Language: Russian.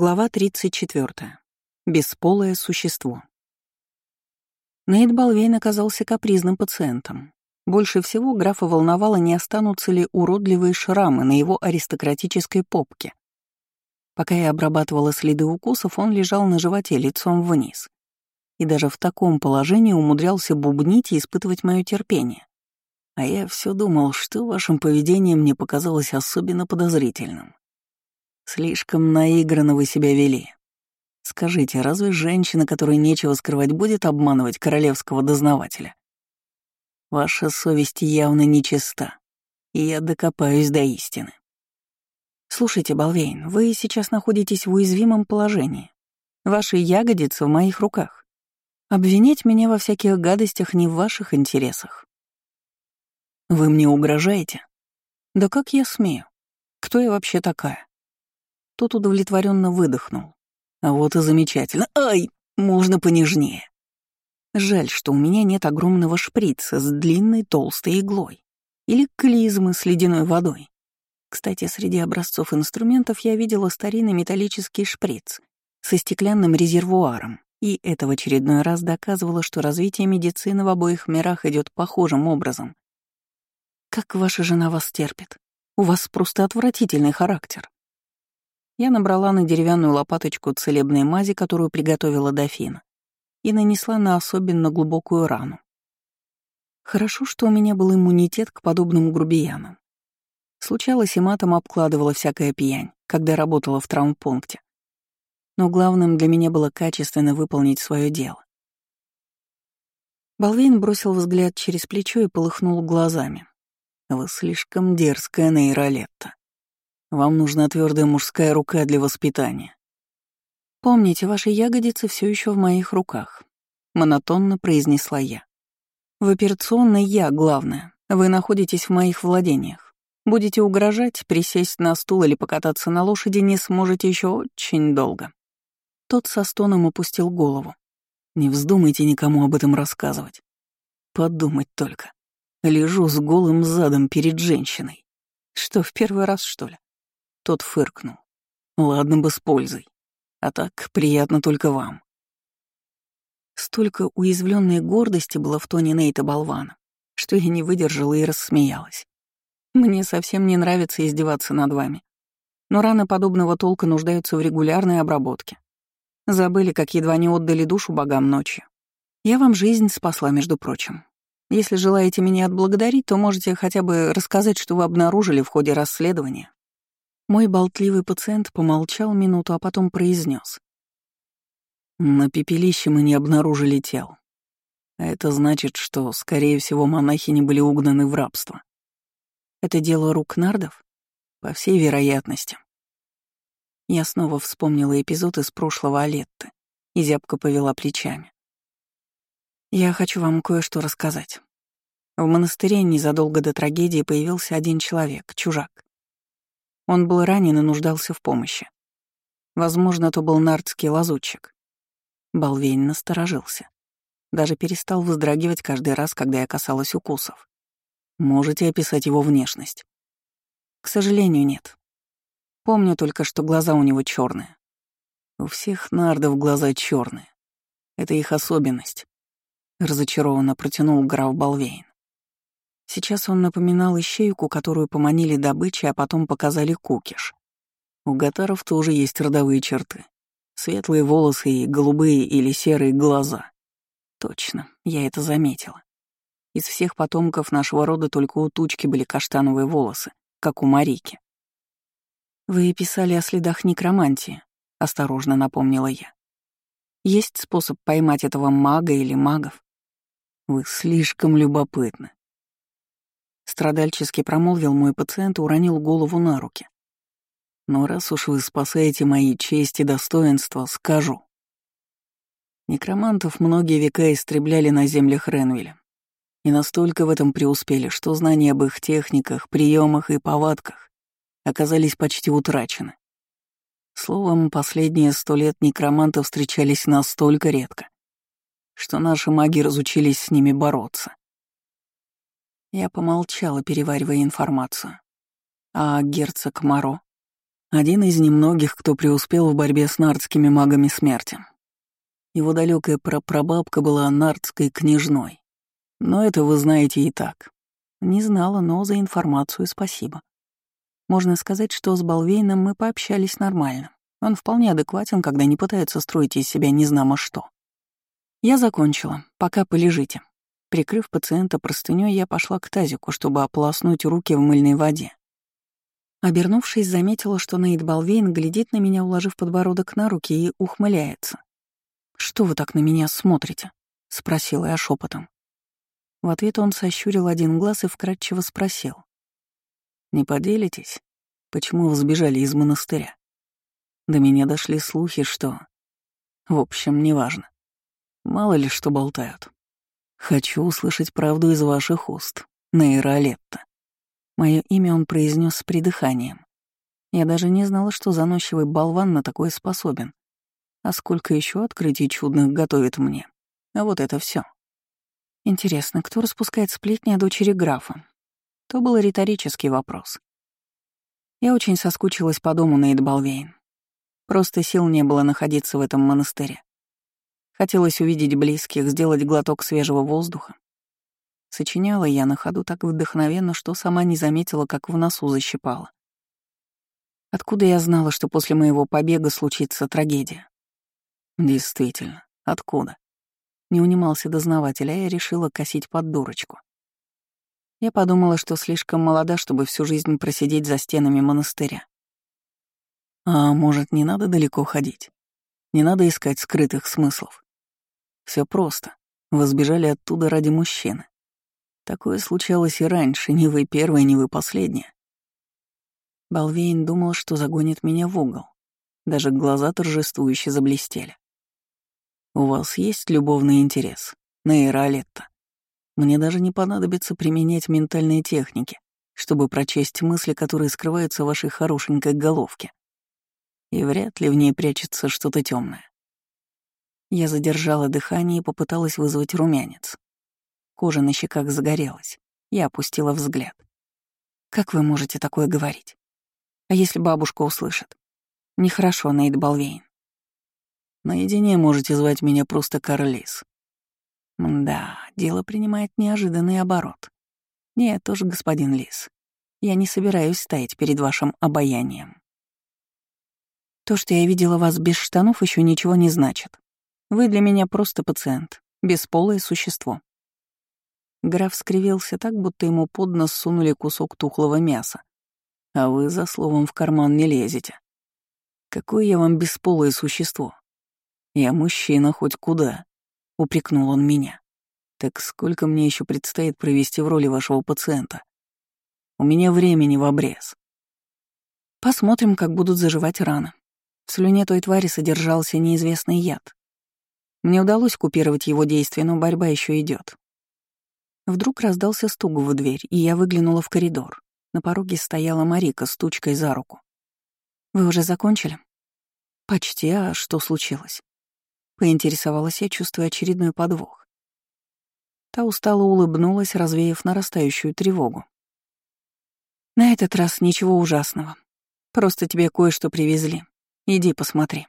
Глава 34. Бесполое существо. Нейт Балвейн оказался капризным пациентом. Больше всего графа волновало, не останутся ли уродливые шрамы на его аристократической попке. Пока я обрабатывала следы укусов, он лежал на животе лицом вниз. И даже в таком положении умудрялся бубнить и испытывать мое терпение. А я все думал, что вашим поведением мне показалось особенно подозрительным. Слишком наигранно вы себя вели. Скажите, разве женщина, которой нечего скрывать, будет обманывать королевского дознавателя? Ваша совесть явно нечиста, и я докопаюсь до истины. Слушайте, Балвейн, вы сейчас находитесь в уязвимом положении. Ваши ягодицы в моих руках. Обвинять меня во всяких гадостях не в ваших интересах. Вы мне угрожаете? Да как я смею? Кто я вообще такая? Тот удовлетворенно выдохнул. А вот и замечательно. Ай, можно понежнее. Жаль, что у меня нет огромного шприца с длинной толстой иглой. Или клизмы с ледяной водой. Кстати, среди образцов инструментов я видела старинный металлический шприц со стеклянным резервуаром, и это в очередной раз доказывало, что развитие медицины в обоих мирах идет похожим образом. Как ваша жена вас терпит? У вас просто отвратительный характер. Я набрала на деревянную лопаточку целебной мази, которую приготовила дофина, и нанесла на особенно глубокую рану. Хорошо, что у меня был иммунитет к подобным грубиянам. Случалось, и матом обкладывала всякая пьянь, когда работала в травмпункте. Но главным для меня было качественно выполнить свое дело. Балвейн бросил взгляд через плечо и полыхнул глазами. «Вы слишком дерзкая, Нейролетта. Вам нужна твердая мужская рука для воспитания. Помните, ваши ягодицы все еще в моих руках, монотонно произнесла я. В операционной я главное. Вы находитесь в моих владениях. Будете угрожать, присесть на стул или покататься на лошади не сможете еще очень долго. Тот со стоном опустил голову. Не вздумайте никому об этом рассказывать. Подумать только. Лежу с голым задом перед женщиной. Что, в первый раз, что ли? Тот фыркнул. Ладно бы с пользой. А так приятно только вам. Столько уязвленной гордости было в тоне Нейта Болвана, что я не выдержала и рассмеялась. Мне совсем не нравится издеваться над вами. Но раны подобного толка нуждаются в регулярной обработке. Забыли, как едва не отдали душу богам ночью. Я вам жизнь спасла, между прочим. Если желаете меня отблагодарить, то можете хотя бы рассказать, что вы обнаружили в ходе расследования. Мой болтливый пациент помолчал минуту, а потом произнес: На пепелище мы не обнаружили тел. Это значит, что, скорее всего, монахи не были угнаны в рабство. Это дело рук нардов? По всей вероятности. Я снова вспомнила эпизод из прошлого Алетты, и зябко повела плечами. Я хочу вам кое-что рассказать. В монастыре незадолго до трагедии появился один человек, чужак. Он был ранен и нуждался в помощи. Возможно, то был нардский лазутчик. Балвейн насторожился. Даже перестал вздрагивать каждый раз, когда я касалась укусов. Можете описать его внешность? К сожалению, нет. Помню только, что глаза у него черные. У всех нардов глаза черные. Это их особенность. Разочарованно протянул граф Балвейн. Сейчас он напоминал ищейку, которую поманили добычи, а потом показали кукиш. У гатаров тоже есть родовые черты. Светлые волосы и голубые или серые глаза. Точно, я это заметила. Из всех потомков нашего рода только у тучки были каштановые волосы, как у Марики. «Вы писали о следах некромантии», — осторожно напомнила я. «Есть способ поймать этого мага или магов?» «Вы слишком любопытны», Страдальчески промолвил мой пациент и уронил голову на руки. Но раз уж вы спасаете мои честь и достоинство, скажу. Некромантов многие века истребляли на землях Ренвеля. И настолько в этом преуспели, что знания об их техниках, приемах и повадках оказались почти утрачены. Словом, последние сто лет некроманты встречались настолько редко, что наши маги разучились с ними бороться. Я помолчала, переваривая информацию. А герцог Моро? Один из немногих, кто преуспел в борьбе с нардскими магами смерти. Его далекая прапрабабка была нардской княжной. Но это вы знаете и так. Не знала, но за информацию спасибо. Можно сказать, что с Балвейном мы пообщались нормально. Он вполне адекватен, когда не пытается строить из себя незнамо что. Я закончила. Пока полежите. Прикрыв пациента простынёй, я пошла к тазику, чтобы ополоснуть руки в мыльной воде. Обернувшись, заметила, что Нейт Балвейн глядит на меня, уложив подбородок на руки, и ухмыляется. «Что вы так на меня смотрите?» — спросила я шепотом. В ответ он сощурил один глаз и вкратчиво спросил. «Не поделитесь, почему вы сбежали из монастыря? До меня дошли слухи, что... В общем, неважно. Мало ли что болтают. Хочу услышать правду из ваших уст, Нейра Алетта. Мое имя он произнес с придыханием. Я даже не знала, что заносчивый болван на такое способен. А сколько еще открытий чудных готовит мне. А вот это все. Интересно, кто распускает сплетни о дочери графа? То был риторический вопрос. Я очень соскучилась по дому на Эдбалвейн. Просто сил не было находиться в этом монастыре. Хотелось увидеть близких, сделать глоток свежего воздуха, Сочиняла я на ходу так вдохновенно, что сама не заметила, как в носу защипала. Откуда я знала, что после моего побега случится трагедия? Действительно, откуда? Не унимался дознаватель, а я решила косить под дурочку. Я подумала, что слишком молода, чтобы всю жизнь просидеть за стенами монастыря. А может, не надо далеко ходить? Не надо искать скрытых смыслов. Все просто. Вы оттуда ради мужчины. Такое случалось и раньше, ни вы первая, ни вы последняя. Балвейн думал, что загонит меня в угол. Даже глаза торжествующе заблестели. «У вас есть любовный интерес, Нейра Алетта? Мне даже не понадобится применять ментальные техники, чтобы прочесть мысли, которые скрываются в вашей хорошенькой головке. И вряд ли в ней прячется что-то темное. Я задержала дыхание и попыталась вызвать румянец. Кожа на щеках загорелась. Я опустила взгляд. «Как вы можете такое говорить? А если бабушка услышит? Нехорошо, Нейт Балвейн». «Наедине можете звать меня просто Карлис». Да, дело принимает неожиданный оборот. Нет, тоже господин Лис. Я не собираюсь стоять перед вашим обаянием. То, что я видела вас без штанов, еще ничего не значит. Вы для меня просто пациент, бесполое существо. Граф скривился так, будто ему под нос сунули кусок тухлого мяса. А вы за словом в карман не лезете. Какое я вам бесполое существо. Я мужчина хоть куда, — упрекнул он меня. Так сколько мне еще предстоит провести в роли вашего пациента? У меня времени в обрез. Посмотрим, как будут заживать раны. В слюне той твари содержался неизвестный яд. Мне удалось купировать его действие, но борьба еще идет. Вдруг раздался стук в дверь, и я выглянула в коридор. На пороге стояла Марика с тучкой за руку. «Вы уже закончили?» «Почти, а что случилось?» Поинтересовалась я, чувствуя очередной подвох. Та устало улыбнулась, развеяв нарастающую тревогу. «На этот раз ничего ужасного. Просто тебе кое-что привезли. Иди посмотри».